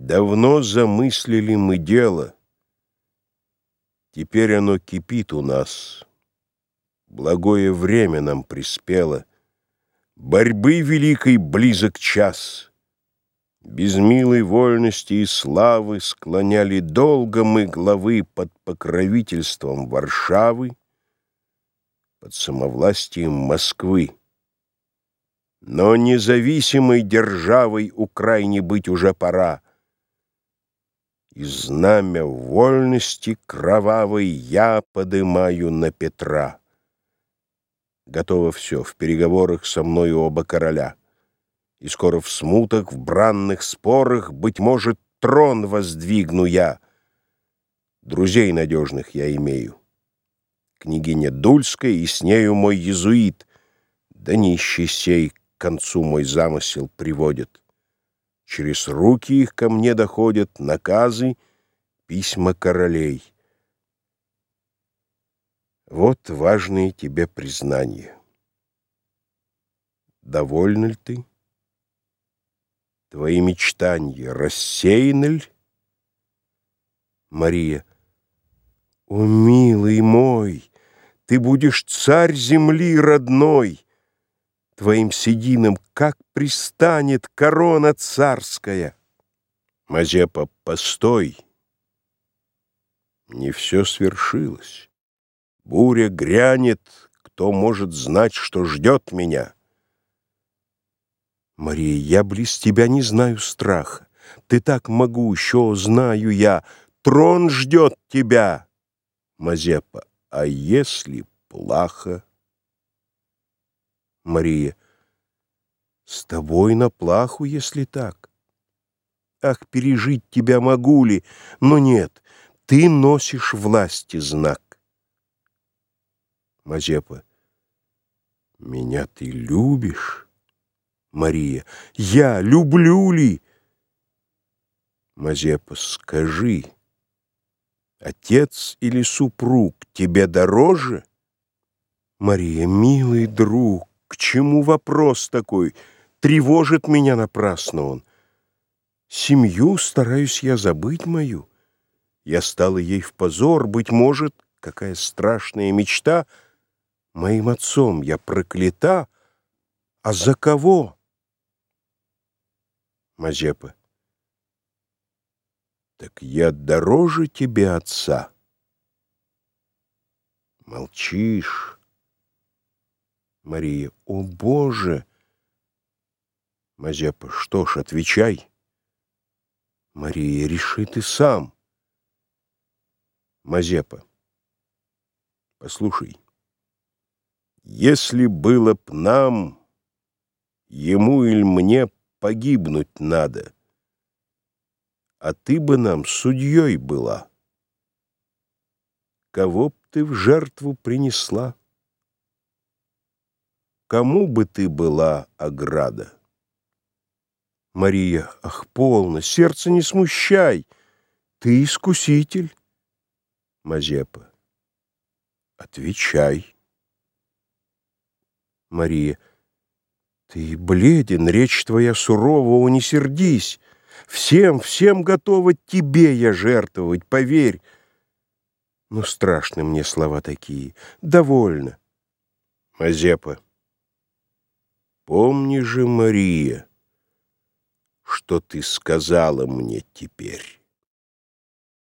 Давно замыслили мы дело, Теперь оно кипит у нас. Благое время нам приспело, Борьбы великой близок час. Без милой вольности и славы Склоняли долго мы главы Под покровительством Варшавы, Под самовластием Москвы. Но независимой державой Украине быть уже пора. И знамя вольности кровавой Я подымаю на Петра. Готово все в переговорах со мною оба короля. И скоро в смутах, в бранных спорах, Быть может, трон воздвигну я. Друзей надежных я имею. Княгиня Дульская и с нею мой езуит, Да нищий сей к концу мой замысел приводит. Через руки их ко мне доходят наказы, письма королей. Вот важные тебе признания. Довольна ли ты? Твои мечтания рассеяны ли? Мария. О, милый мой, ты будешь царь земли родной, Твоим сединам как пристанет корона царская. Мазепа, постой. Не все свершилось. Буря грянет, кто может знать, что ждет меня? Мария, я близ тебя не знаю страха. Ты так могу, еще знаю я. Трон ждет тебя. Мазепа, а если плохо? Мария. С тобой на плаху, если так. Ах, пережить тебя могу ли, но нет, ты носишь власти знак. Мазепа. Меня ты любишь? Мария. Я люблю ли? Мазепа. Скажи, отец или супруг тебе дороже? Мария. Милый друг, к чему вопрос такой? Тревожит меня напрасно он. Семью стараюсь я забыть мою. Я стала ей в позор, быть может, какая страшная мечта. Моим отцом я проклята, а за кого? Мазепа. Так я дороже тебе отца. Молчишь. Мария. О, Боже! Мазепа. Что ж, отвечай. Мария. Реши ты сам. Мазепа. Послушай. Если было б нам, ему или мне погибнуть надо, а ты бы нам судьей была, кого б ты в жертву принесла? Кому бы ты была ограда? Мария, ах, полно, сердце не смущай, ты искуситель. Мазепа, отвечай. Мария, ты бледен, речь твоя сурова, о, не сердись. Всем, всем готова тебе я жертвовать, поверь. Но страшны мне слова такие. Довольно. Мазепа. Помни же, Мария, что ты сказала мне теперь.